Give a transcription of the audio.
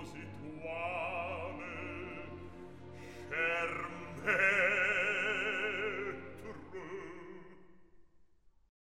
causi tua